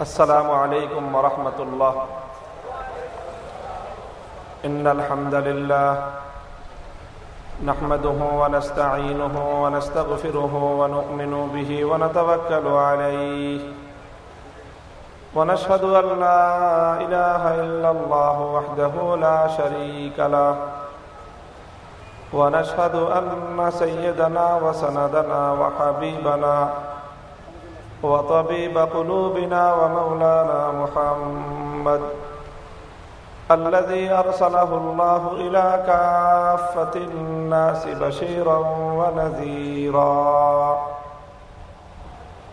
السلام عليكم ورحمة الله. إن الحمد لله نحمده ونستعينه ونستغفره ونؤمن به ونتوكل عليه. ونشهد أن لا إله إلا الله وحده لا شريك له. ونشهد أن سيدنا وسندنا وحبيبنا وطبيب قلوبنا ومولانا محمد الذي أرسله الله إلى كافة الناس بشيرا ونذيرا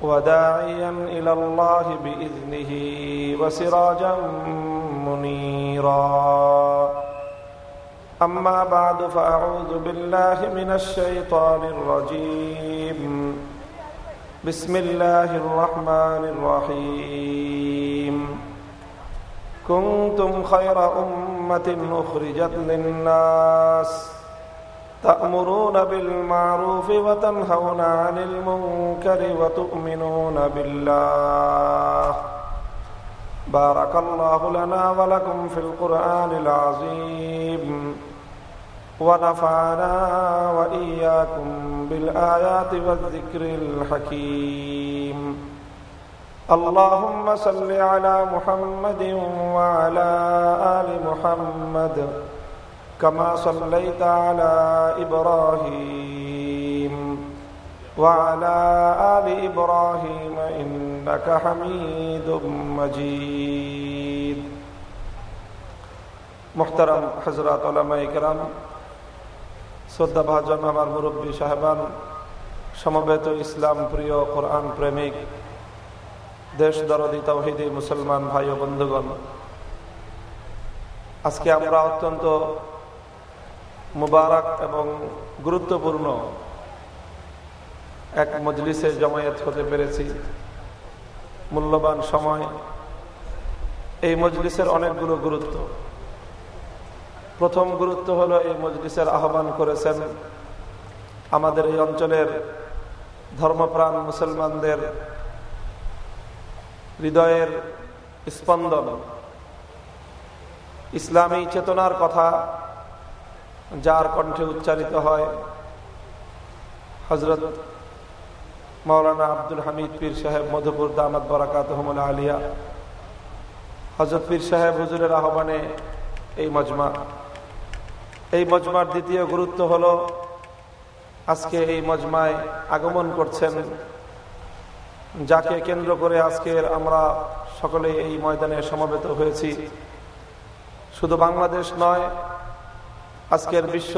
وداعيا إلى الله بإذنه وسراجا منيرا. أما بعد فأعوذ بالله من الشيطان الرجيم. بسم الله الرحمن الرحيم كنتم خير أمة أخرجت للناس تأمرون بالمعروف وتنهون عن المنكر وتؤمنون بالله بارك الله لنا ولكم في القرآن العظيم ونفعنا وإياكم بالآيات والذكر الحكيم. اللهم صل على محمد وعلى آل محمد كما صليت على إبراهيم وعلى آل إبراهيم إنك حميد مجيد. محترم حضرات علماء کرام শ্রদ্ধা ভাজন আমার মুরব্বী সাহেবান, সমবেত ইসলাম প্রিয় কোরআন প্রেমিক, দেশ দরদি তৌহিদি মুসলমান ভাই ও বন্ধুগণ, আজকে আমরা অত্যন্ত মুবারক এবং গুরুত্বপূর্ণ এক মজলিসে জমায়েত হতে পেরেছি। মূল্যবান সময়। এই মজলিসের অনেকগুলো গুরুত্ব। প্রথম গুরুত্ব হলো এই মজলিসের আহ্বান করেছেন আমাদের এই অঞ্চলের ধর্মপ্রাণ মুসলমানদের হৃদয়ের স্পন্দন। ইসলামী চেতনার কথা যার কণ্ঠে উচ্চারিত হয় হজরত মৌলানা আব্দুল হামিদ পীর সাহেব মধুপুর দামাদ বরাকাত আলিয়া। হজরত পীর সাহেব হুজুরের আহ্বানে এই মজমা এই মজমার দ্বিতীয় গুরুত্ব হল, আজকে এই মজমায় আগমন করছেন। যাকে কেন্দ্র করে আজকের আমরা সকলে এই ময়দানে সমবেত হয়েছি। শুধু বাংলাদেশ নয়, আজকের বিশ্ব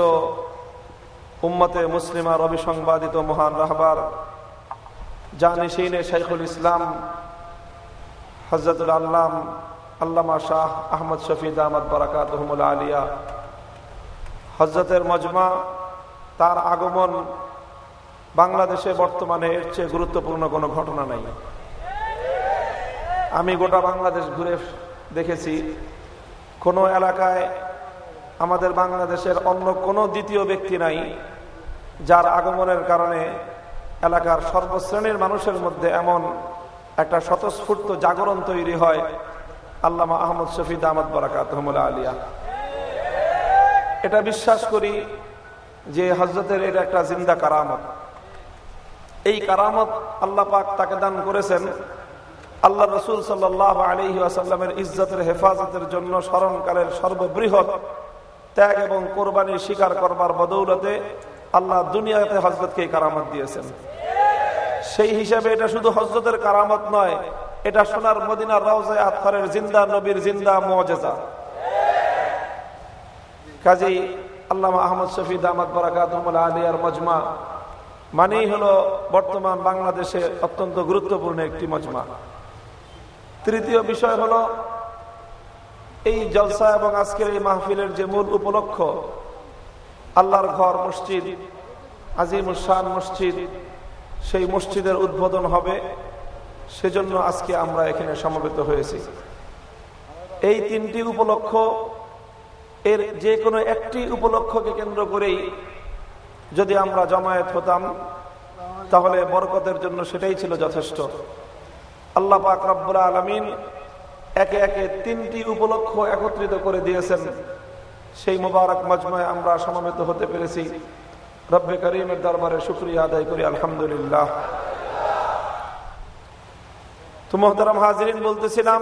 উম্মতে মুসলিমা রবি সংবাদিত মহান রাহবার জানিসিনে শাইখুল ইসলাম হজরতুল আল্লাম, আল্লামা শাহ আহমদ শফিদ আহমদ বারাকাত আলিয়া হজরতের মজমা, তার আগমন বাংলাদেশে বর্তমানে এর চেয়ে গুরুত্বপূর্ণ কোনো ঘটনা নাই। আমি গোটা বাংলাদেশ ঘুরে দেখেছি, কোনো এলাকায় আমাদের বাংলাদেশের অন্য কোনো দ্বিতীয় ব্যক্তি নাই, যার আগমনের কারণে এলাকার সর্বশ্রেণীর মানুষের মধ্যে এমন একটা স্বতঃস্ফূর্ত জাগরণ তৈরি হয়। আল্লামা আহমদ শফিদ আহমদ বরাকাত আলিয়া। এটা বিশ্বাস করি যে হজরতের এটা একটা জিন্দা কারামত। এই কারামত আল্লাহ পাক তাকে দান করেছেন। আল্লাহ রসুল সাল্লাহ আসাল্লামের ইজ্জতের হেফাজতের জন্য স্মরণকালের সর্ববৃহৎ ত্যাগ এবং কোরবানি স্বীকার করবার বদৌলতে আল্লাহ দুনিয়াতে হজরতকে এই কারামত দিয়েছেন। সেই হিসাবে এটা শুধু হজরতের কারামত নয়, এটা সোনার মদিনা রওজায় আতহারের জিন্দা, নবীর জিন্দা মজেজা কাজী আল্লামা আহমদ শফি দামাদ বরাকাতমুল আলিয়ার মজমা মানেই হলো বর্তমান বাংলাদেশে অত্যন্ত গুরুত্বপূর্ণ একটি মজমা। তৃতীয় বিষয় হলো, এই জলসা এবং আজকের এই মাহফিলের যে মূল উপলক্ষ, আল্লাহর ঘর মসজিদ আজিমুসান মসজিদ, সেই মসজিদের উদ্বোধন হবে, সেজন্য আজকে আমরা এখানে সমবেত হয়েছি। এই তিনটি উপলক্ষ এর যে কোনো একটি উপলক্ষকে কেন্দ্র করেই যদি আমরা জমায়েত হতাম, তাহলে বরকতের জন্য সেটাই ছিল যথেষ্ট। আল্লাহ পাক রব্বুল আলমিন একে একে তিনটি উপলক্ষ একত্রিত করে দিয়েছেন। সেই মোবারক মজমায় আমরা সমবেত হতে পেরেছি। রব্বে করিমের দরবারে শুক্রিয়া আদায় করি, আলহামদুলিল্লাহ। তো মোহতারাম হাজরিন বলতেছিলাম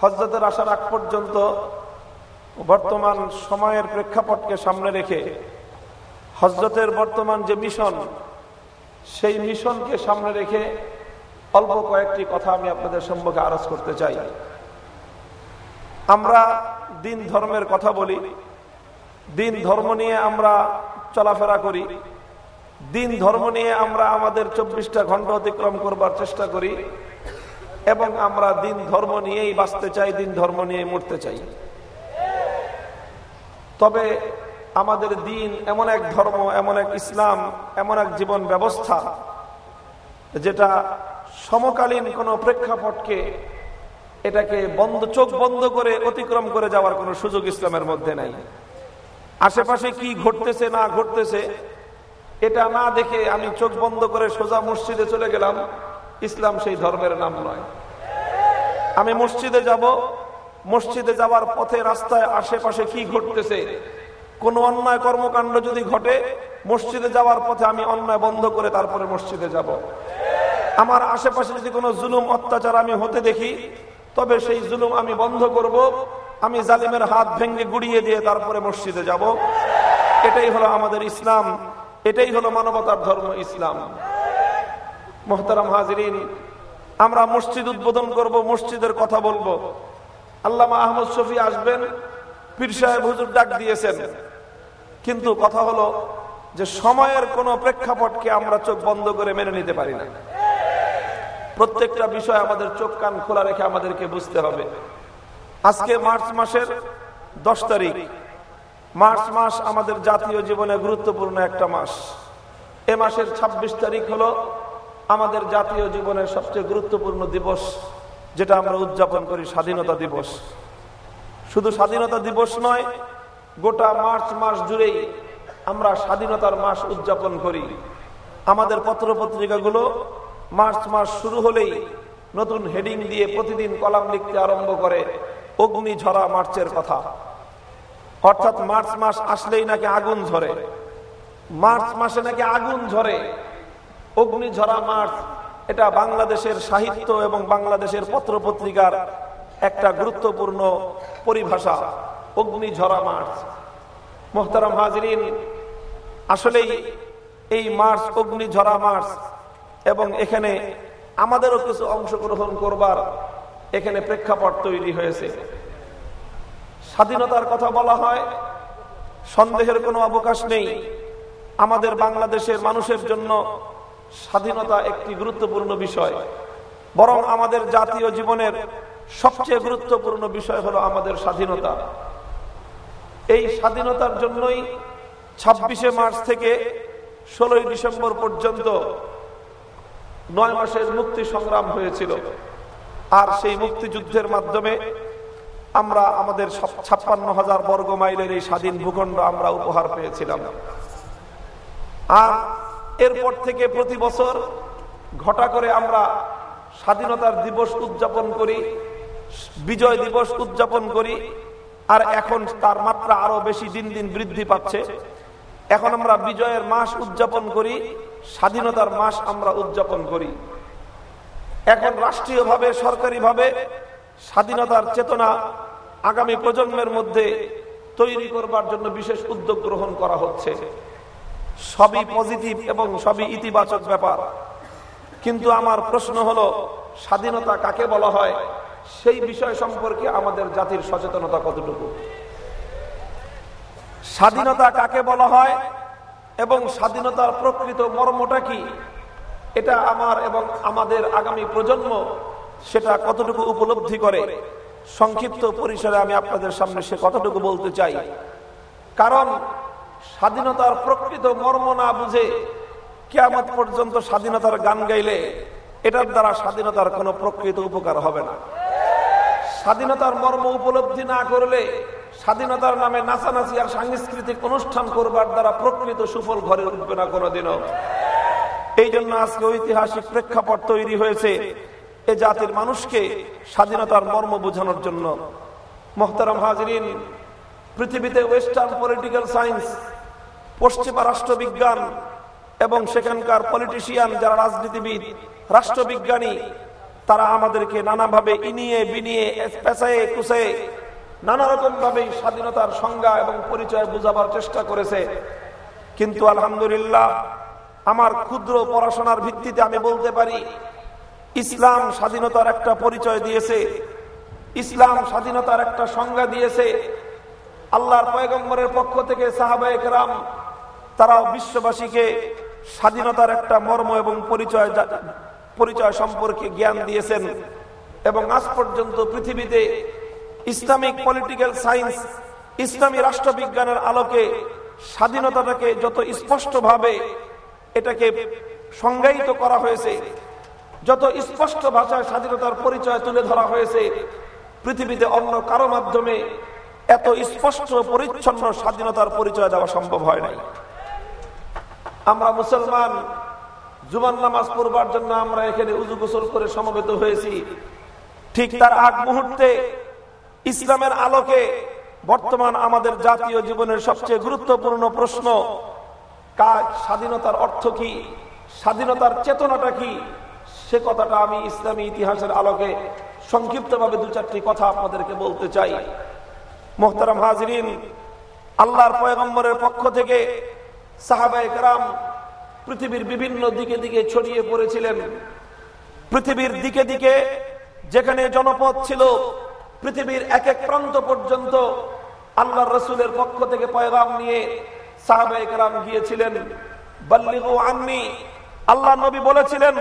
হজরতের আসার আগ পর্যন্ত বর্তমান সময়ের প্রেক্ষাপটকে সামনে রেখে হজরতের বর্তমান যে মিশন, সেই মিশনকে সামনে রেখে অল্প কয়েকটি কথা আমি আপনাদের সম্পর্কে আরজ করতে চাই। আমরা দিন ধর্মের কথা বলি, দিন ধর্ম নিয়ে আমরা চলাফেরা করি, দিন ধর্ম নিয়ে আমরা আমাদের চব্বিশটা ঘণ্টা অতিক্রম করবার চেষ্টা করি, এবং আমরা দিন ধর্ম নিয়েই বাঁচতে চাই, দিন ধর্ম নিয়ে মরতে চাই। তবে আমাদের দিন এমন এক ধর্ম, এমন এক ইসলাম, এমন এক জীবন ব্যবস্থা, যেটা সমকালীন কোন প্রেক্ষাপটকে এটাকে বন্ধ, চোখ বন্ধ করে অতিক্রম করে যাওয়ার কোনো সুযোগ ইসলামের মধ্যে নাই। আশেপাশে কি ঘটতেছে, না ঘটতেছে, এটা না দেখে আমি চোখ বন্ধ করে সোজা মসজিদে চলে গেলাম। ইসলাম সেই ধর্মের নাম নয়। আমি মসজিদে যাব মসজিদে যাওয়ার পথে রাস্তায় আশেপাশে কি ঘটতেছে? কোন অন্যায় কর্মকাণ্ড যদি ঘটে, মসজিদে যাওয়ার পথে আমি অন্যায় বন্ধ করে তারপরে মসজিদে যাব। আমার আশেপাশে যদি কোনো জুলুম, অত্যাচার আমি হতে দেখি, তবে সেই জুলুম আমি বন্ধ করব, আমি জালিমের হাত ভেঙে গুড়িয়ে দিয়ে তারপরে মসজিদে যাব। এটাই হলো আমাদের ইসলাম, এটাই হলো মানবতার ধর্ম ইসলাম। মোহতারাম হাজরিন, আমরা মসজিদ উদ্বোধন করব, মসজিদের কথা বলব। আল্লামা আহমদ শফি আসবেন, পীর সাহেব হুজুর ডাক দিয়েছেন। কিন্তু কথা হলো যে সময়ের কোন প্রেক্ষাপটকে আমরা চোখ বন্ধ করে মেনে নিতে পারি না। প্রত্যেকটা বিষয় আমাদের চোখ কান খোলা রেখে আমাদেরকে বুঝতে হবে। আজকে মার্চ মাসের দশ তারিখ। মার্চ মাস আমাদের জাতীয় জীবনে গুরুত্বপূর্ণ একটা মাস। এ মাসের ২৬ তারিখ হলো আমাদের জাতীয় জীবনের সবচেয়ে গুরুত্বপূর্ণ দিবস। যেটা আমরা উদযাপন করি স্বাধীনতা দিবস। শুধু স্বাধীনতা দিবস নয়, গোটা মার্চ মাস জুড়েই আমরা স্বাধীনতার মাস উদযাপন করি। আমাদের পত্র পত্রিকাগুলো মার্চ মাস শুরু হলেই নতুন হেডিং দিয়ে প্রতিদিন কলাম লিখতে আরম্ভ করে অগ্নি ঝরা মার্চের কথা। অর্থাৎ মার্চ মাস আসলেই নাকি আগুন ঝরে। মার্চ মাসে নাকি আগুন ঝরে। অগ্নি ঝরা মার্চ এটা বাংলাদেশের সাহিত্য এবং বাংলাদেশের পত্র পত্রিকার একটা গুরুত্বপূর্ণ পরিভাষা অগ্নি ঝরা মার্চ। মোহতারাম হাজরিন, আসলেই এই মার্চ অগ্নি ঝরা মার্চ এবং এখানে আমাদেরও কিছু অংশগ্রহণ করবার এখানে প্রেক্ষাপট তৈরি হয়েছে। স্বাধীনতার কথা বলা হয়, সন্দেহের কোনো অবকাশ নেই। আমাদের বাংলাদেশের মানুষের জন্য স্বাধীনতা একটি গুরুত্বপূর্ণ বিষয়। বরং আমাদের জাতীয় জীবনের সবচেয়ে গুরুত্বপূর্ণ বিষয় হলো আমাদের স্বাধীনতা। এই স্বাধীনতার জন্যই ছাব্বিশে মার্চ থেকে ষোলোই ডিসেম্বর পর্যন্ত নয় মাসের মুক্তি সংগ্রাম হয়েছিল। আর সেই মুক্তিযুদ্ধের মাধ্যমে আমরা আমাদের ছাপ্পান্ন হাজার বর্গ মাইলের এই স্বাধীন ভূখণ্ড আমরা উপহার পেয়েছিলাম। আর এরপর থেকে প্রতি বছর ঘটা করে আমরা স্বাধীনতার দিবস উদযাপন করি, বিজয় দিবস উদযাপন করি, আর এখন তার মাত্রা আরও বেশি দিন দিন বৃদ্ধি পাচ্ছে। এখন আমরা বিজয়ের মাস উদযাপন করি, স্বাধীনতার মাস আমরা উদযাপন করি। এখন রাষ্ট্রীয়ভাবে, সরকারিভাবে স্বাধীনতার চেতনা আগামী প্রজন্মের মধ্যে তৈরি করবার জন্য বিশেষ উদ্যোগ গ্রহণ করা হচ্ছে। সবই পজিটিভ এবং সবই ইতিবাচক ব্যাপার। কিন্তু আমার প্রশ্ন হলো, স্বাধীনতা কাকে বলা হয়? সেই বিষয় সম্পর্কে আমাদের জাতির সচেতনতা কতটুকু? স্বাধীনতা কাকে বলা হয় এবং স্বাধীনতার প্রকৃত মর্মটা কি? এটা আমার এবং আমাদের আগামী প্রজন্ম সেটা কতটুকু উপলব্ধি করে? সংক্ষিপ্ত পরিসরে আমি আপনাদের সামনে সে কতটুকু বলতে চাই। কারণ স্বাধীনতার প্রকৃত মর্ম না বুঝে কেয়ামত পর্যন্ত স্বাধীনতার গান গাইলে এটার দ্বারা স্বাধীনতার কোনো প্রকৃত উপকার হবে না। স্বাধীনতার মর্ম উপলব্ধি না করলে স্বাধীনতার নামে নাচানাচি আর সাংস্কৃতিক অনুষ্ঠান করবার দ্বারা প্রকৃত সুফল ঘরে উঠবে না কোনোদিনও। এই জন্য আজকে ঐতিহাসিক প্রেক্ষাপট তৈরি হয়েছে এ জাতির মানুষকে স্বাধীনতার মর্ম বোঝানোর জন্য। মোহতারাম হাজরিন, পৃথিবীতে ওয়েস্টার্ন পলিটিক্যাল সায়েন্স পশ্চিমা রাষ্ট্রবিজ্ঞান এবং সেখানকার পলিটিশিয়ান যারা রাজনীতিবিদ, রাষ্ট্রবিজ্ঞানী, তারা আমাদেরকে নানাভাবে ইনিয়ে বিনিয়ে, পেঁচায়ে নানা রকম ভাবে স্বাধীনতার সংজ্ঞা এবং পরিচয় বুঝাবার চেষ্টা করেছে। কিন্তু আলহামদুলিল্লাহ, আমার ক্ষুদ্র পড়াশোনার ভিত্তিতে আমি বলতে পারি, ইসলাম স্বাধীনতার একটা পরিচয় দিয়েছে, ইসলাম স্বাধীনতার একটা সংজ্ঞা দিয়েছে আল্লাহর পয়গম্বরের পক্ষ থেকে সাহাবায়ক রাম তারাও বিশ্ববাসীকে স্বাধীনতার একটা মর্ম এবং পরিচয় পরিচয় সম্পর্কে জ্ঞান দিয়েছেন এবং আজ পর্যন্ত পৃথিবীতে ইসলামিক পলিটিক্যাল সায়েন্স, ইসলামী রাষ্ট্রবিজ্ঞানের আলোকে স্বাধীনতাটাকে যত স্পষ্টভাবে এটাকে সংজ্ঞায়িত করা হয়েছে, যত স্পষ্ট ভাষায় স্বাধীনতার পরিচয় তুলে ধরা হয়েছে, পৃথিবীতে অন্য কারও মাধ্যমে এত স্পষ্ট পরিচ্ছন্ন স্বাধীনতার পরিচয় দেওয়া সম্ভব হয় নাই। আমরা মুসলমান জুমান নামাজ পড়বার জন্য আমরা এখানে উজু গোসল করে সমবেত হয়েছি। ঠিক তার আগ মুহূর্তে ইসলামের আলোকে বর্তমান আমাদের জাতীয় জীবনের সবচেয়ে গুরুত্বপূর্ণ প্রশ্ন কাজ স্বাধীনতার অর্থ কি? স্বাধীনতার চেতনাটা কি? সে কথাটা আমি ইসলামী ইতিহাসের আলোকে সংক্ষিপ্তভাবে দু চারটি কথা আপনাদেরকে বলতে চাই। মোহতারাম হাজরিন, আল্লাহর পয়গম্বরের পক্ষ থেকে সাহাবাহাম পৃথিবীর বিভিন্ন দিকে দিকে ছড়িয়ে পড়েছিলেন। পৃথিবীর দিকে দিকে যেখানে জনপদ ছিল, পৃথিবীর এক এক প্রান্ত পর্যন্ত আল্লাহ রসুলের পক্ষ থেকে পয়গাম নিয়ে সাহাবাহাম গিয়েছিলেন। বল্লিগু আননি, আল্লাহ নবী বলেছিলেন,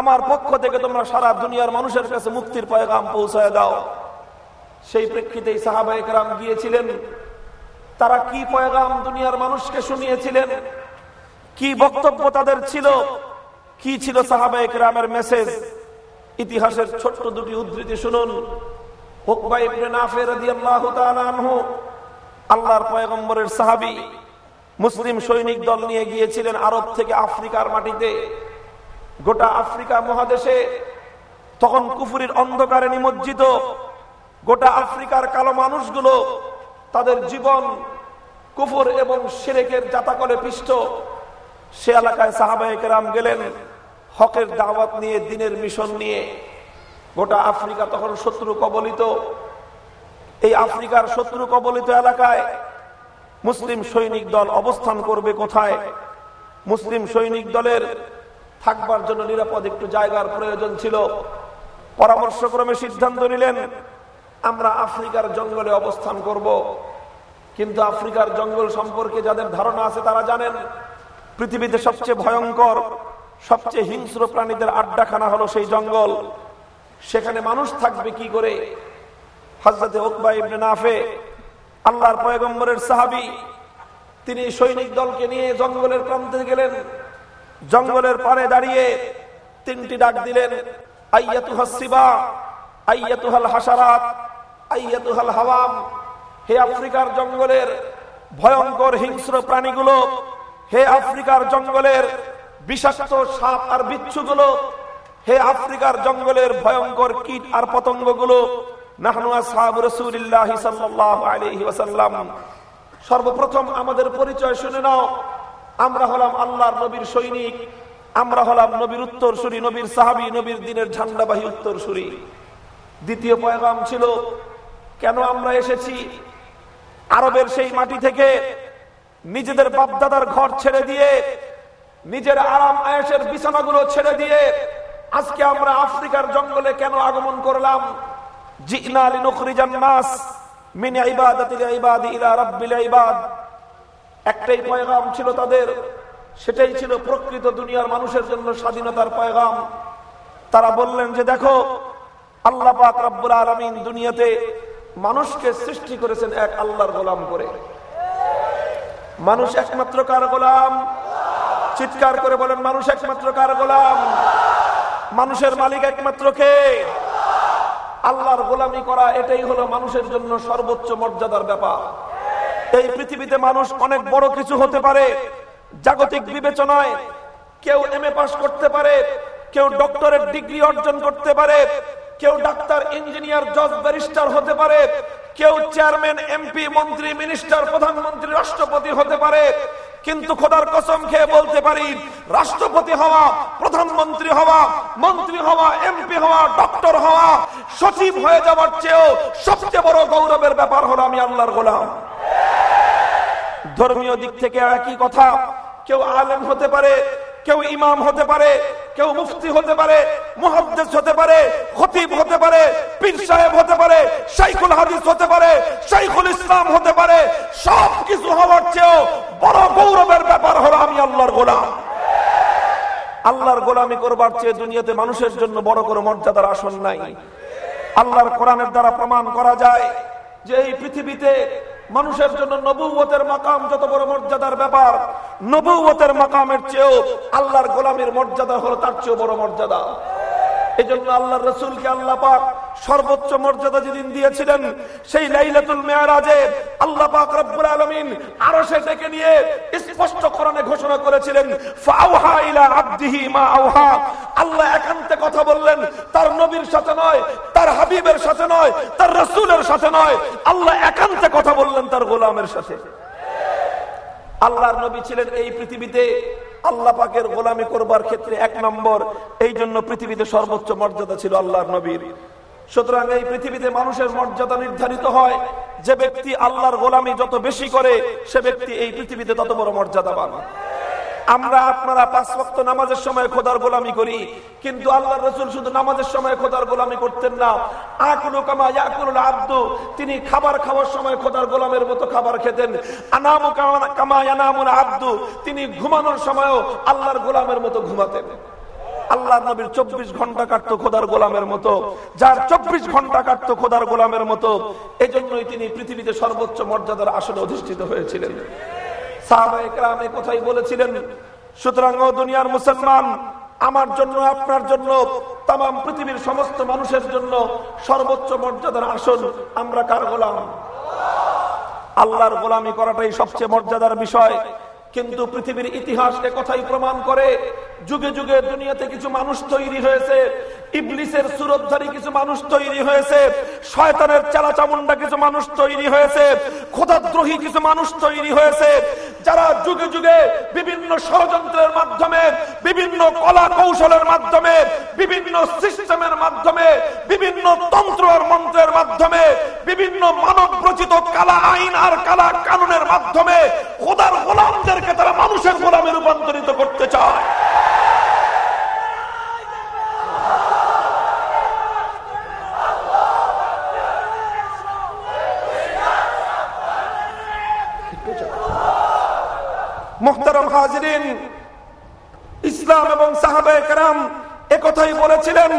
আমার পক্ষ থেকে তোমরা সারা দুনিয়ার মানুষের কাছে মুক্তির পয়গাম পৌঁছায় দাও। সেই প্রেক্ষিতেই সাহাবাহাম গিয়েছিলেন। তারা কি পয়গাম দুনিয়ার মানুষকে শুনিয়েছিলেন? কি বক্তব্য তাদের ছিল? কি ছিল সাহাবাহামের মেসেজ ইতিহাসের ছোট্ট দুটি উদ্ধৃতি শুনুন। আল্লাহর পয়গম্বরের সাহাবি, মুসলিম সৈনিক দল নিয়ে গিয়েছিলেন থেকে আফ্রিকার মাটিতে। গোটা আফ্রিকা মহাদেশে তখন কুফুরির অন্ধকারে নিমজ্জিত। গোটা আফ্রিকার কালো মানুষগুলো তাদের জীবন কুফুর এবং সেরেকের জাতাকলে পিষ্ট। সে এলাকায় সাহাবাহিকেরাম গেলেন, হকের দাওয়াত নিয়ে, দিনের মিশন নিয়ে। গোটা আফ্রিকা তখন শত্রু কবলিত। এই আফ্রিকার শত্রু কবলিত এলাকায় মুসলিম সৈনিক দল অবস্থান করবে কোথায়? মুসলিম সৈনিক দলের থাকবার জন্য নিরাপদ একটু জায়গার প্রয়োজন ছিল। পরামর্শক্রমে সিদ্ধান্ত নিলেন আমরা আফ্রিকার জঙ্গলে অবস্থান করব। কিন্তু আফ্রিকার জঙ্গল সম্পর্কে যাদের ধারণা আছে তারা জানেন, পৃথিবীতে সবচেয়ে ভয়ঙ্কর, সবচেয়ে হিংস্র প্রাণীদের আড্ডাখানা হলো সেই জঙ্গল। সেখানে মানুষ থাকবে কি করে? হজরতে নাফে, আল্লাহর পয়গম্বরের সাহাবি, তিনি সৈনিক দলকে নিয়ে জঙ্গলের প্রান্তে গেলেন। জঙ্গলের পারে দাঁড়িয়ে তিনটি ডাক দিলেন আইয়াতুহাসিবা আইয়াতুহাল হাসারাত হাওয়াম, হে আফ্রিকার জঙ্গলের ভয়ঙ্কর হিংস্র প্রাণীগুলো, হে আফ্রিকার জঙ্গলের বিষাক্ত সাপ আর বিচ্ছুগুলো, হে আফ্রিকার জঙ্গলের ভয়ঙ্কর কীট আর পতঙ্গগুলো সর্বপ্রথম আমাদের পরিচয় শুনে নাও, আমরা হলাম আল্লাহর নবীর সৈনিক, আমরা হলাম নবীর উত্তর সুরি নবীর সাহাবি, নবীর দিনের ঝান্ডাবাহী উত্তর সুরি দ্বিতীয় পয়গাম ছিল কেন আমরা এসেছি? আরবের সেই মাটি থেকে নিজেদের বাপদাদার ঘর ছেড়ে দিয়ে, নিজের আরাম আয়েসের বিছানাগুলো ছেড়ে দিয়ে আজকে আমরা আফ্রিকার জঙ্গলে কেন আগমন করলাম? একটাই পয়গাম ছিল তাদের, সেটাই ছিল প্রকৃত দুনিয়ার মানুষের জন্য স্বাধীনতার পয়গাম। তারা বললেন যে দেখো, আল্লাহ পাক দুনিয়াতে মানুষকে সৃষ্টি করেছেন এক আল্লাহর গোলাম করে। মানুষ একমাত্র কার গোলাম? চিৎকার করে বলেন, মানুষ একমাত্র কার গোলাম? মানুষের মালিক একমাত্র কে? আল্লাহর গোলামি করা এটাই হলো মানুষের জন্য সর্বোচ্চ মর্যাদার ব্যাপার। এই পৃথিবীতে মানুষ অনেক বড় কিছু হতে পারে, জাগতিক বিবেচনায়। কেউ এম এ পাস করতে পারে, কেউ ডক্টরের ডিগ্রি অর্জন করতে পারে কেউ ডাক্তার, ইঞ্জিনিয়ার, জজ, ব্যারিস্টার হতে পারে। কেউ চেয়ারম্যান, এমপি, মন্ত্রী, মিনিস্টার, প্রধানমন্ত্রী, রাষ্ট্রপতি হতে পারে। কিন্তু খোদার কসম খেয়ে বলতে পারি, রাষ্ট্রপতি হওয়া, প্রধানমন্ত্রী হওয়া, মন্ত্রী হওয়া, এমপি হওয়া, ডক্টর হওয়া, সচিব হয়ে যাওয়ার চেয়েও সবচেয়ে বড় গৌরবের ব্যাপার হলো আমি আল্লাহর গোলাম। ধর্মীয় দিক থেকে একই কথা, কেউ আলেম হতে পারে কেউ ইমাম হতে পারে, কেউ মুফতি হতে পারে, মুহাদ্দিস হতে পারে, খতিব হতে পারে, পীর সাহেব হতে পারে, শাইখুল হাদিস হতে পারে, শাইখুল ইসলাম হতে পারে সব কিছু হওয়ার চেয়েও বড় গৌরবের ব্যাপার হলো আমি আল্লাহর গোলাম। আল্লাহর গোলামি করবার চেয়ে দুনিয়াতে মানুষের জন্য বড় করে মর্যাদার আসন নাই। আল্লাহর কোরআনের দ্বারা প্রমাণ করা যায় যে এই পৃথিবীতে মানুষের জন্য নবুয়তের মাকাম যত বড় মর্যাদার ব্যাপার, নবুয়তের মাকামের চেয়েও আল্লাহর গোলামের মর্যাদা হলো তার চেয়েও বড় মর্যাদা। এই জন্য আল্লাহ রসুলকে আল্লাহ পাক সর্বোচ্চ মর্যাদা যেদিন দিয়েছিলেন, সেই লাইলাতুল মেয়ারাজে আল্লাহ পাক রব্বুল আলামিন আরও সে ডেকে নিয়ে স্পষ্ট কোরআনে ঘোষণা করেছিলেন, ফাওহা ইলা আবদিহি মা আওহা। আল্লাহ একান্তে কথা বললেন, তার নবীর সাথে নয়, তার হাবিবের সাথে নয়, তার রাসূলের সাথে নয়, আল্লাহ একান্তে কথা বললেন তার গোলামের সাথে। আল্লাহর নবী ছিলেন এই পৃথিবীতে আল্লাহ পাকের গোলামি করবার ক্ষেত্রে এক নম্বর এই জন্য পৃথিবীতে সর্বোচ্চ মর্যাদা ছিল আল্লাহর নবীর। সুতরাং এই পৃথিবীতে মানুষের মর্যাদা নির্ধারিত হয়, যে ব্যক্তি আল্লাহর গোলামি যত বেশি করে, সে ব্যক্তি এই পৃথিবীতে তত বড় মর্যাদা পান আমরা আপনারা পাঁচ ওয়াক্ত নামাজের সময় খোদার গোলামি করি, কিন্তু আল্লাহ রসুল শুধু নামাজের সময় খোদার গোলামি করতেন না। আকুলু কামা ইয়াকুলুল আব্দু, তিনি খাবার খাওয়ার সময় খোদার গোলামের মতো খাবার খেতেন। আনামু কামা- ইয়ানামুল আব্দু, তিনি ঘুমানোর সময়ও আল্লাহর গোলামের মতো ঘুমাতেন। আল্লাহ নবীর চব্বিশ ঘণ্টা কাটতো খোদার গোলামের মতো, যার চব্বিশ ঘণ্টা কাটতো খোদার গোলামের মতো। এই জন্যই তিনি পৃথিবীতে সর্বোচ্চ মর্যাদার আসনে অধিষ্ঠিত হয়েছিলেন। কথাই বলেছিলেন, সুতরাং দুনিয়ার মুসলমান, আমার জন্য, আপনার জন্য তাম পৃথিবীর সমস্ত মানুষের জন্য সর্বোচ্চ মর্যাদার আসন, আমরা কার গোলাম? আল্লাহর গোলামি করাটাই সবচেয়ে মর্যাদার বিষয়। কিন্তু পৃথিবীর ইতিহাস কথাই প্রমাণ করে? যুগে যুগে দুনিয়াতে কিছু মানুষ তৈরি হয়েছে, ইবলিসের সুরতধারী কিছু মানুষ তৈরি হয়েছে, শয়তানের চালা চামুন্ডা কিছু মানুষ তৈরি হয়েছে খোদাদ্রোহী কিছু মানুষ তৈরি হয়েছে যারা যুগে যুগে বিভিন্ন ষড়যন্ত্রের মাধ্যমে, বিভিন্ন কলা কৌশলের মাধ্যমে, বিভিন্ন সিস্টেমের মাধ্যমে, বিভিন্ন তন্ত্র আর মন্ত্রের মাধ্যমে, বিভিন্ন মানব রচিত কালা আইন আর কালা কানুনের মাধ্যমে খোদার গোলামদেরকে তারা মানুষের গোলামে রূপান্তরিত করতে চায়। মোহতারাম হাজরিন, ইসলাম এবং সাহাবে কেরাম একথাই বলেছিলেন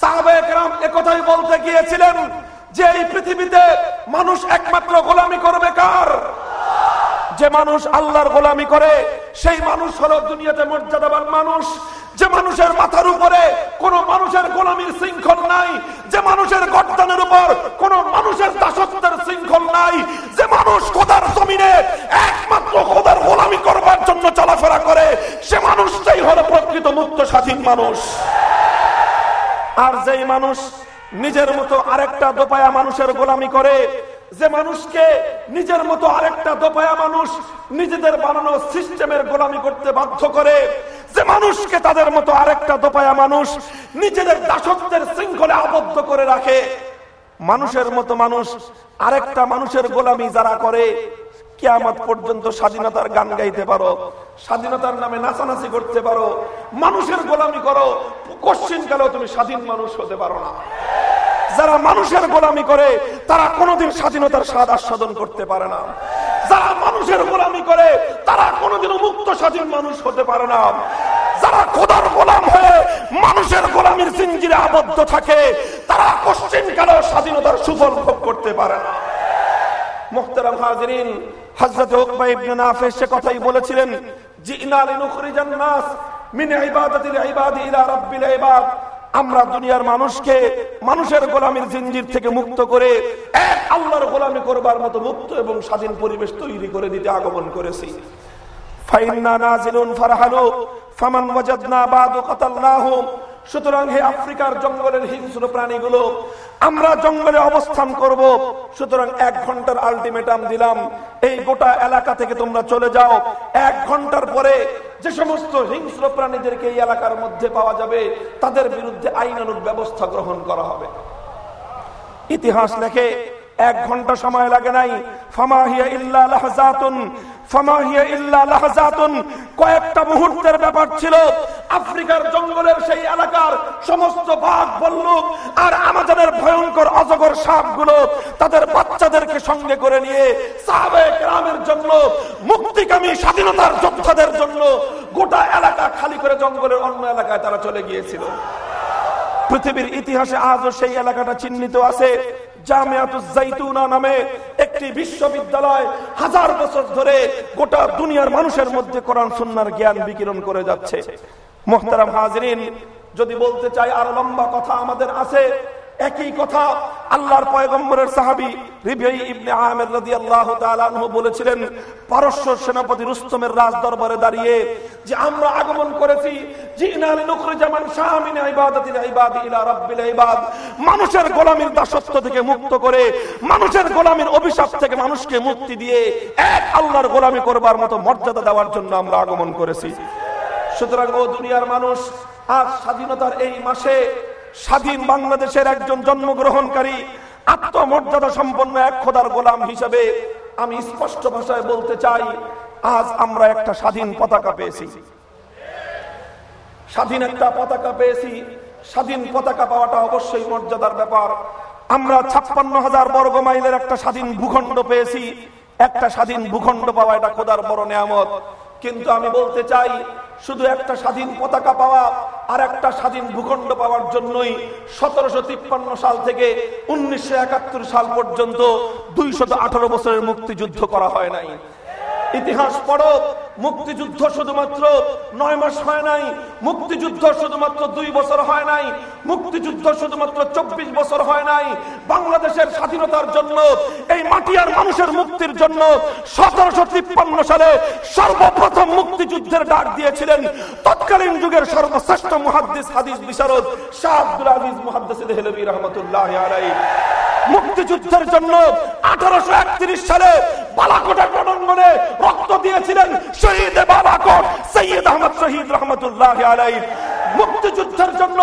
সাহাবে কেরাম একথাই বলতে গিয়েছিলেন যে এই পৃথিবীতে মানুষ একমাত্র গোলামি করবে কার? যে মানুষ আল্লাহর গোলামি করে, সেই মানুষ হলো দুনিয়াতে মর্যাদাবান মানুষ। যে মানুষের মাথার উপরে কোন মানুষের গোলামির শৃঙ্খল নাই, যে মানুষের গর্দানের উপর কোন মানুষের দাসত্বের শৃঙ্খল নাই, যে মানুষ খোদার জমিনে একমাত্র খোদার গোলামি করবার জন্য চলাফেরা করে, সে মানুষটাই হলো প্রকৃত মুক্ত স্বাধীন মানুষ। আর যেই মানুষ নিজের মতো আরেকটা দোপায়া মানুষের গোলামি করে, যে মানুষকে নিজের মতো আরেকটা দোপায়া মানুষ নিজেদের বানানো সিস্টেমের গোলামি করতে বাধ্য করে, যে মানুষকে তাদের মতো আরেকটা দোপায়া মানুষ নিজেদের দাসত্বের শৃঙ্খলে আবদ্ধ করে রাখে। মানুষের মতো মানুষ আরেকটা মানুষের গোলামি যারা করে কেয়ামত পর্যন্ত স্বাধীনতার গান গাইতে পারো, স্বাধীনতার নামে নাচানাচি করতে পারো, মানুষের গোলামি করো, কশ্চিন কালেও তুমি স্বাধীন মানুষ হতে পারো না। যারা মানুষের গোলামি করে, তারা কোনোদিন স্বাধীনতার স্বাদ আস্বাদন করতে পারে না। যারা মানুষের গোলামি করে, তারা কোনোদিনও মুক্ত স্বাধীন মানুষ হতে পারে না। যারা খোদার গোলাম হয়ে মানুষের গোলামির জিঞ্জিরে আবদ্ধ থাকে, তারা পশ্চিম কালেও স্বাধীনতার সুফল ভোগ করতে পারে না। মোহতারাম হাজরিন, হযরত উকবা ইবনে সে কথাই বলেছিলেন, জিনা লিনুখরিজান নাস মিন ইবাদাতিল ইবাদি ইলা রাব্বিল ইবাদ। আমরা দুনিয়ার মানুষকে মানুষের গোলামির জিঞ্জির থেকে মুক্ত করে এক আল্লাহর গোলামি করবার মতো মুক্ত এবং স্বাধীন পরিবেশ তৈরি করে দিতে আগমন করেছি। ফাইন্না নাজিলুন ফারহানু, ফামান ওয়াজাদনা বাদু কাতালনাহুম সুতরাং হে আফ্রিকার জঙ্গলের হিংস্র প্রাণীগুলো, আমরা জঙ্গলে অবস্থান করব। সুতরাং এক ঘণ্টার আলটিমেটাম দিলাম, এই গোটা এলাকা থেকে তোমরা চলে যাও। এক ঘণ্টার পরে যে সমস্ত হিংস্র প্রাণীদেরকে এই এলাকার মধ্যে পাওয়া যাবে, তাদের বিরুদ্ধে আইনানুক ব্যবস্থা গ্রহণ করা হবে। ইতিহাস লেখে এক ঘণ্টা সময় লাগে নাই। ফামাহিয়া ইল্লা লাহজাতুন ফামাহিয়া ইল্লা লাহজাতুন। কয়েকটা মুহূর্তের ব্যাপার ছিল, আফ্রিকার জঙ্গলের সেই এলাকার সমস্ত বাঘ, বল্লুক আর আমাদের ভয়ঙ্কর অজগর সাপগুলো তাদের বাচ্চাদেরকে সঙ্গে করে নিয়ে সাহাবে গ্রামের জন্য, মুক্তিকামী স্বাধীনতার যোদ্ধাদের জন্য গোটা এলাকা খালি করে জঙ্গলের অন্য এলাকায় তারা চলে গিয়েছিল। পৃথিবীর ইতিহাসে আজও সেই এলাকাটা চিহ্নিত আছে। নামে একটি বিশ্ববিদ্যালয় হাজার বছর ধরে গোটা দুনিয়ার মানুষের মধ্যে সুন্নার জ্ঞান বিকিরণ করে যাচ্ছে। হাজরিন, যদি বলতে চাই আর লম্বা কথা আমাদের আছে একই কথা আল্লাহর পয়গম্বরের সাহাবী রিবিয়াই ইবনে আমির রাদিয়াল্লাহু তাআলা আনহু বলেছিলেন, পারস্য সেনাপতি রুস্তমের রাজ দরবারে দাঁড়িয়ে যে আমরা আগমন করেছি মান মিন মানুষের গোলামির দাসত্ব থেকে মুক্ত করে, মানুষের গোলামির অভিশাপ থেকে মানুষকে মুক্তি দিয়ে এক আল্লাহর গোলামি করবার মতো মর্যাদা দেওয়ার জন্য আমরা আগমন করেছি। সুতরাং ও দুনিয়ার মানুষ, আজ স্বাধীনতার এই মাসে স্বাধীন বাংলাদেশের একজন জন্মগ্রহণকারী, আত্মমর্যাদা সম্পন্ন এক খোদার গোলাম হিসেবে আমি স্পষ্ট ভাষায় বলতে চাই, আজ আমরা একটা স্বাধীন পতাকা পেয়েছি। স্বাধীন একটা পতাকা পেয়েছি। স্বাধীন পতাকা পাওয়াটা অবশ্যই মর্যাদার ব্যাপার। আমরা ছাপ্পান্ন হাজার বর্গ মাইলের একটা স্বাধীন ভূখণ্ড পেয়েছি। একটা স্বাধীন ভূখণ্ড পাওয়া এটা খোদার বড় নেয়ামত। কিন্তু আমি বলতে চাই, শুধু একটা স্বাধীন পতাকা পাওয়া আর একটা স্বাধীন ভূখণ্ড পাওয়ার জন্যই সতেরোশো তিপ্পান্ন সাল থেকে উনিশশো একাত্তর সাল পর্যন্ত দুইশত বছরের মুক্তিযুদ্ধ করা হয় নাই। ইতিহাস পড়ো, মুক্তিযুদ্ধ শুধুমাত্র নয় মাস হয় নাই, মুক্তিযুদ্ধ শুধুমাত্র দুই বছর হয় নাই, মুক্তিযুদ্ধ শুধুমাত্র চব্বিশ বছর হয় নাই, বাংলাদেশের স্বাধীনতার জন্য, এই মাটিয়ার মানুষের মুক্তির জন্য সতেরোশো তিপ্পান্ন সালে সর্বপ্রথম মুক্তিযুদ্ধের ডাক দিয়েছিলেন তৎকালীন যুগের সর্বশ্রেষ্ঠ মুহাদ্দিস হাদিস বিশারদ শাহ আব্দুল আজিজ মুহাদ্দিস দেহলভী রহমতুল্লাহ আলাইহি। মুক্তিযুদ্ধের জন্য আঠারোশো একত্রিশ সালে বালাকোটের রণাঙ্গনে রক্ত দিয়েছিলেন শহীদ বালাকোট সৈয়দ আহমদ শহীদ রহমতুল্লাহ আলাই মুক্তিযুদ্ধের জন্য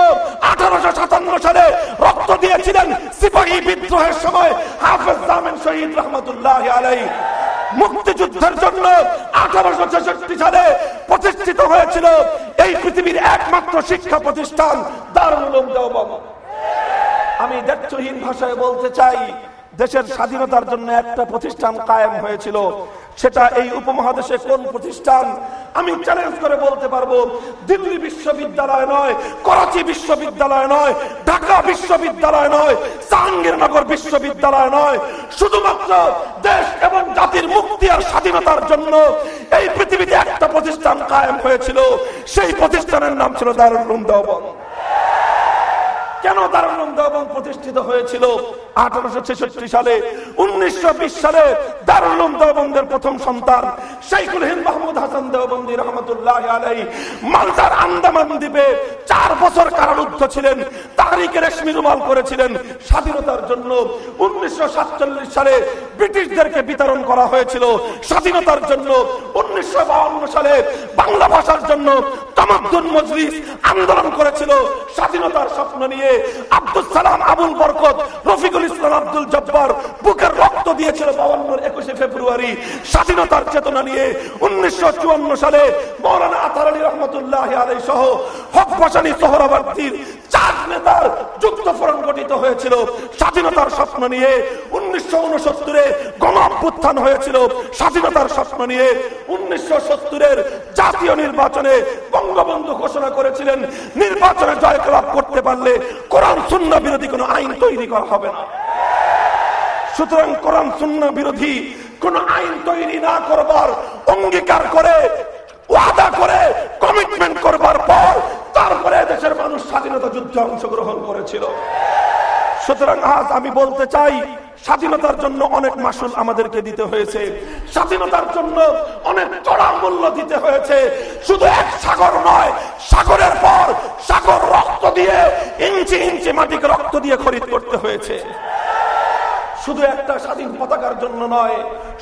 আঠারোশো সাতান্ন সালে রক্ত দিয়েছিলেন সিপাহী বিদ্রোহের সময় হাফেজ জামিন শহীদ রহমতুল্লাহ আলাই মুক্তিযুদ্ধের জন্য আঠারোশো ছেষট্টি সালে প্রতিষ্ঠিত হয়েছিল এই পৃথিবীর একমাত্র শিক্ষা প্রতিষ্ঠান দারুল দেওবন্দ। আমি দায়িত্বহীন ভাষায় বলতে চাই, দেশের স্বাধীনতার জন্য একটা প্রতিষ্ঠান কায়েম হয়েছিল। সেটা এই উপমহাদেশে কোন প্রতিষ্ঠান? আমি চ্যালেঞ্জ করে বলতে পারব, দিল্লি বিশ্ববিদ্যালয় নয়, করাচি বিশ্ববিদ্যালয় নয়, ঢাকা বিশ্ববিদ্যালয় নয়, জাহাঙ্গীরনগর বিশ্ববিদ্যালয় নয়। শুধুমাত্র দেশ এবং জাতির মুক্তি আর স্বাধীনতার জন্য এই পৃথিবীতে একটা প্রতিষ্ঠান কায়েম হয়েছিল। সেই প্রতিষ্ঠানের নাম ছিল দারুল দেওবন্দ। কেন দারুল দেওবন্দ প্রতিষ্ঠিত হয়েছিল? আঠারোশো ছেষট্টি সালে, উনিশশো বিশ সালে দারুল দেওবন্দের প্রথম সন্তান শাইখুল হিন্দ মাহমুদ হাসান দেওবন্দি রহমতুল্লাহ আলাই মালদার আন্দামান দ্বীপে চার বছর কারারুদ্ধ ছিলেন, তারিখে রেশমি রুমাল করেছিলেন স্বাধীনতার জন্য। উনিশশো সাতচল্লিশ সালে ব্রিটিশদেরকে বিতরণ করা হয়েছিল স্বাধীনতার জন্য। উনিশশো সালে বাংলা ভাষার জন্য তামাদ্দুন মজলিস আন্দোলন করেছিল। স্বাধীনতার স্বপ্ন নিয়ে আব্দুল সালাম আবুল বরকত, রফিকুল ইসলাম আব্দুল জব্বার বুকের রক্ত দিয়েছিল বাউন্ন একুশে ফেব্রুয়ারি। স্বাধীনতার চেতনা নিয়ে উনিশশো চুয়ান্ন সালে মৌলানা আতার আলী রহমতুল্লাহ আলাই সহ হক ভাসানী সোহরাবার্তির চার নেতার যুক্ত ফোরাম গঠিত হয়েছিল। স্বাধীনতার স্বপ্ন নিয়ে উনিশশো উনসত্তরে গণঅভ্যুত্থান হয়েছিল স্বাধীনতার স্বপ্ন নিয়ে। উনিশশো সত্তরের জাতীয় নির্বাচনে বঙ্গবন্ধু ঘোষণা করেছিলেন, নির্বাচনে জয়লাভ করতে পারলে কোরআন শূন্য বিরোধী কোনো আইন তৈরি করা হবে না। সুতরাং কোরআন শূন্য বিরোধী কোন আইন তৈরি না করবার, অঙ্গীকার করে, ওয়াদা করে কমিটমেন্ট করবার পর তারপরে দেশের মানুষ স্বাধীনতা যুদ্ধে অংশগ্রহণ করেছিল। সুতরাং আজ আমি বলতে চাই স্বাধীনতার জন্য অনেক মাসুল আমাদেরকে দিতে হয়েছে। স্বাধীনতার জন্য অনেক চড়া মূল্য দিতে হয়েছে। শুধু এক সাগর নয়, সাগরের পর সাগর রক্ত দিয়ে ইঞ্চি ইঞ্চি মাটিকে রক্ত দিয়ে খরিদ করতে হয়েছে। শুধু একটা স্বাধীন পতাকার জন্য নয়,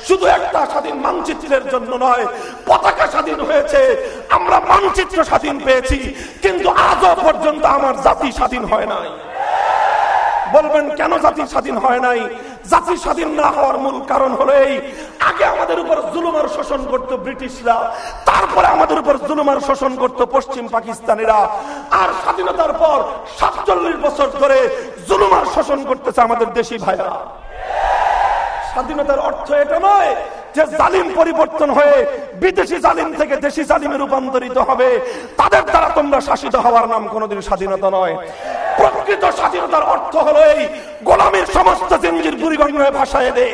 শুধু একটা স্বাধীন মানচিত্রের জন্য নয়, পতাকা স্বাধীন হয়েছে, আমরা মানচিত্র স্বাধীন পেয়েছি, কিন্তু আজও পর্যন্ত আমার জাতি স্বাধীন হয় নাই। বলবেন, কেন জাতি স্বাধীন হয় নাই? জাতি স্বাধীন না হওয়ার মূল কারণ হলো এই, আগে আমাদের উপর জুলুমার শোষণ করত ব্রিটিশরা, তারপরে আমাদের উপর জুলুমার শোষণ করত পশ্চিম পাকিস্তানিরা। আর স্বাধীনতার পর সাতচল্লিশ বছর ধরে জুলুমার শোষণ করতেছে আমাদের দেশি ভাইরা। স্বাধীনতার অর্থ এটা নয় যে জালিম পরিবর্তন হয়ে বিদেশি জালিম থেকে দেশি জালিমে রূপান্তরিত হবে। তাদের দ্বারা তোমরা শাসিত হওয়ার নাম কোনোদিন স্বাধীনতা নয়। প্রকৃত স্বাধীনতার অর্থ হলো এই গোলামের সমস্ত জিঞ্জির বুড়িগঙ্গ ভাষায় দে।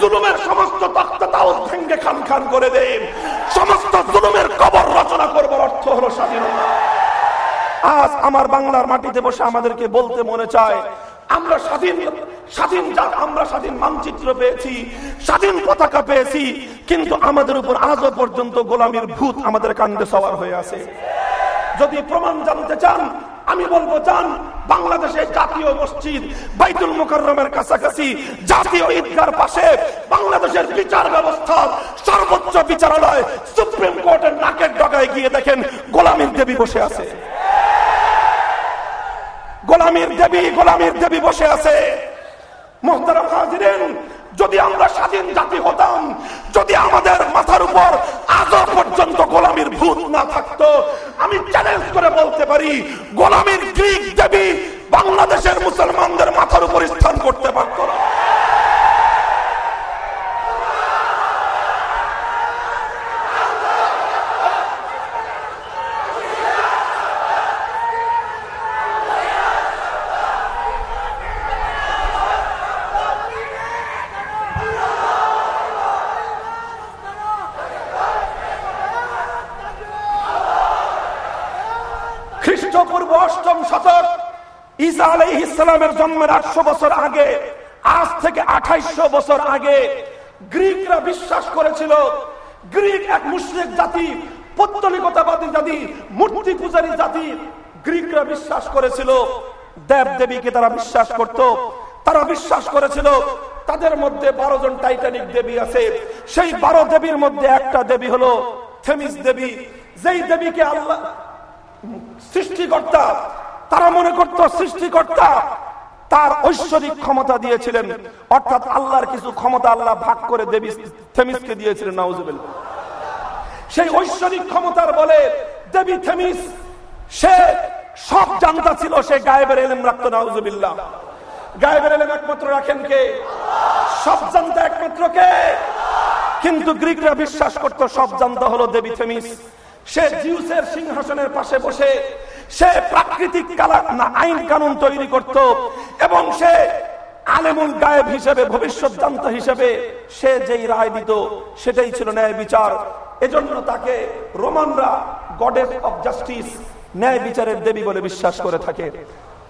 জুলুমের সমস্ত তক্ত ভেঙ্গে খান খান করে দে। সমস্ত জুলুমের কবর রচনা করবার অর্থ হলো স্বাধীনতা। আজ আমার বাংলার মাটিতে বসে আমাদেরকে বলতে মনে চায়, আমরা স্বাধীন স্বাধীন আমরা স্বাধীন মানচিত্র পেয়েছি, স্বাধীন পতাকা পেয়েছি, কিন্তু আমাদের উপর আজও পর্যন্ত গোলামীর ভূত আমাদের কান্দে সওয়ার হয়ে আছে। যদি প্রমাণ জানতে চান আমি বলব চান বাংলাদেশের জাতীয় মসজিদ বাইতুল মুকররমের কাছাকাছি, জাতীয় ঈদগার পাশে বাংলাদেশের বিচার ব্যবস্থা, সর্বোচ্চ বিচারালয় সুপ্রিম কোর্টের নাকের ডগায় গিয়ে দেখেন, গোলামীর দেবী বসে আছে। গোলামীর দেবী গোলামীর দেবী বসে আছে। মোহতারাম হাজিরেন যদি আমরা স্বাধীন জাতি হতাম, যদি আমাদের মাথার উপর আজও পর্যন্ত গোলামীর ভূত না থাকতো, আমি চ্যালেঞ্জ করে বলতে পারি, গোলামীর গ্রিক দেবী বাংলাদেশের মুসলমানদের মাথার উপর স্থান করতে পারত না। ঈসা আলাই ইসলামের জন্মের আটশো বছর আগে, আজ থেকে আঠাইশো বছর আগে গ্রিকরা বিশ্বাস করেছিল, গ্রিক এক মুসলিক জাতি, পত্তলিকতাবাদী জাতি, মূর্তি পূজারী জাতি। গ্রিকরা বিশ্বাস করেছিল, দেব দেবীকে তারা বিশ্বাস করত। তারা বিশ্বাস করেছিল, তাদের মধ্যে বারো জন টাইটানিক দেবী আছে। সেই বারো দেবীর মধ্যে একটা দেবী হলো থেমিস দেবী। যেই দেবীকে আল্লাহ সৃষ্টিকর্তা তারা মনে করত সৃষ্টিকর্তা তার ঐশ্বরিক ক্ষমতা দিয়েছিলেন। অর্থাৎ আল্লাহর কিছু ক্ষমতা আল্লাহ ভাগ করে দেবী থেমিসকে দিয়েছিলেন নাউজুবিল সেই ঐশ্বরিক ক্ষমতার বলে দেবী থেমিস, সে সব জানতা ছিল, সে গায়েবের এলেম রাখতো, নাউজুবিল্লাহ। গায়েবের এলেম একমাত্র রাখেন কে? সব জানতা একমাত্র কে? কিন্তু গ্রিকরা বিশ্বাস করতো, সব জানতা হলো দেবী থেমিস। সে জিউসের সিংহাসনের পাশে বসে সে প্রাকৃতিক আইন কানুন তৈরি করত এবং সে আলেমুল গায়েব হিসেবে ভবিষ্যৎ জান্ত হিসেবে সে যেই রায় দিত, সেটাই ছিল ন্যায় বিচার। এজন্য তাকে রোমানরা গডেস অফ জাস্টিস, ন্যায় বিচারের দেবী বলে বিশ্বাস করে থাকে।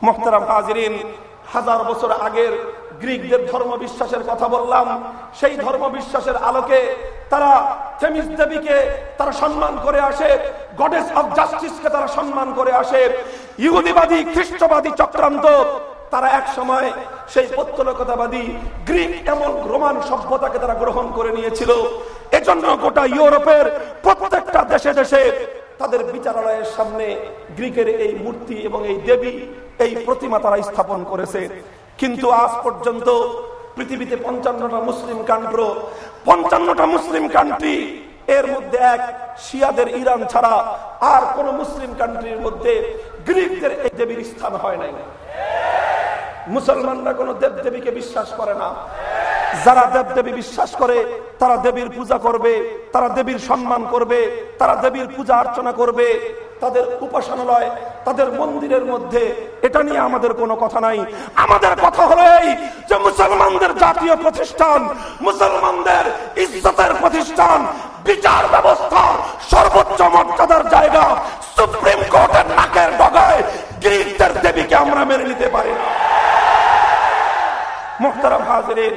মোহতারাম হাজিরিন, হাজার বছর আগের গ্রিকদের ধর্ম বিশ্বাসের কথা বললাম। সেই ধর্ম বিশ্বাসের আলোকে তারা থেমিস দেবীকে তারা সম্মান করে আসে গডেস অফ জাস্টিসকে তারা সম্মান করে আসে। ইহুদিবাদী, খ্রিস্টবাদী চক্রান্ত, তারা এক সময় সেই প্রত্যলকতাবাদী গ্রিক এবং রোমান সভ্যতাকে তারা গ্রহণ করে নিয়েছিল। এজন্য গোটা ইউরোপের প্রত্যেকটা দেশে দেশে তাদের বিচারালয়ের সামনে গ্রিকের এই মূর্তি এবং এই দেবী, এই প্রতিমা তারা স্থাপন করেছে। কিন্তু আজ পর্যন্ত পৃথিবীতে পঞ্চান্নটা মুসলিম কান্ট্রি, পঞ্চান্নটা মুসলিম কান্ট্রি, এর মধ্যে এক শিয়াদের ইরান ছাড়া আর কোন মুসলিম কান্ট্রির মধ্যে গ্রিকদের এই দেবীর স্থান হয় নাই। মুসলমানরা কোন দেব দেবীকে বিশ্বাস করে না। যারা দেব দেবী বিশ্বাস করে, তারা দেবীর পূজা করবে, তারা দেবীর সম্মান করবে, তারা দেবীর পূজা অর্চনা করবে। তাদের উপাসনালয়, তাদের মন্দিরের মধ্যে। এটা নিয়ে আমাদের কোনো কথা নাই। আমাদের কথা হলো এই যে মুসলমানদের জাতীয় প্রতিষ্ঠান, মুসলমানদের ইজ্জতের প্রতিষ্ঠান, বিচার ব্যবস্থার সর্বোচ্চ মর্যাদার জায়গা, সুপ্রিম কোর্টের নাকের ডগায় গ্রিকদের দেবীকে আমরা মেনে নিতে পারি না। মোহতারাম হাজরিন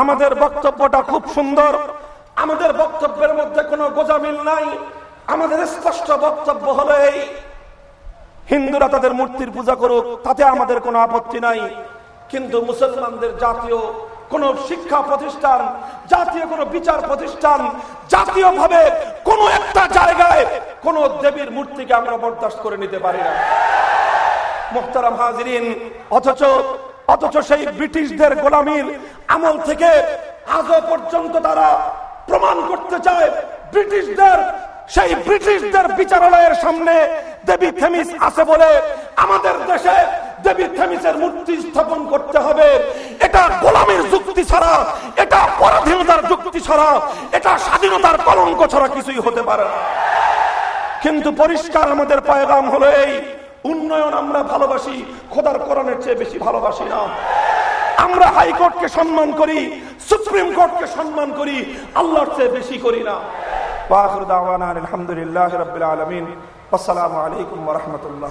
আমাদের বক্তব্যটা খুব সুন্দর। আমাদের বক্তব্যের মধ্যে কোনো গোজামিল নাই। আমাদের স্পষ্ট বক্তব্য হলো এই, হিন্দুরা তাদের মূর্তির পূজা করুক, তাতে আমাদের কোনো আপত্তি নাই। কিন্তু মুসলমানদের জাতীয় কোন শিক্ষা প্রতিষ্ঠান, জাতীয় কোন বিচার প্রতিষ্ঠান জাতীয় ভাবে কোন একটা জায়গায় কোন দেবীর মূর্তিকে আমরা বরদাস্ত করে নিতে পারি না। মোহতারাম হাজরিন, অথচ অথচ সেই ব্রিটিশদের গোলামীর আমল থেকে আজও পর্যন্ত তারা প্রমাণ করতে চায়, ব্রিটিশদের, সেই ব্রিটিশদের বিচারালয়ের সামনে দেবী থেমিস আছে বলে আমাদের দেশে দেবী থেমিসের মূর্তি স্থাপন করতে হবে। এটা গোলামীর যুক্তি ছাড়া, এটা পরাধীনতার যুক্তি ছাড়া, এটা স্বাধীনতার কলঙ্ক ছাড়া কিছুই হতে পারে কিন্তু পরিষ্কার আমাদের পায়গাম হলো এই উন্নয়ন আমরা ভালোবাসি, খোদার কোরআনের চেয়ে বেশি ভালোবাসি না। আমরা হাইকোর্টকে সম্মান করি, সুপ্রিম কোর্টকে সম্মান করি, আল্লাহর চেয়ে বেশি করি না। আলহামদুলিল্লাহ রবিল আলমিন। আসসালামু আলাইকুম রহমতুল্লাহ।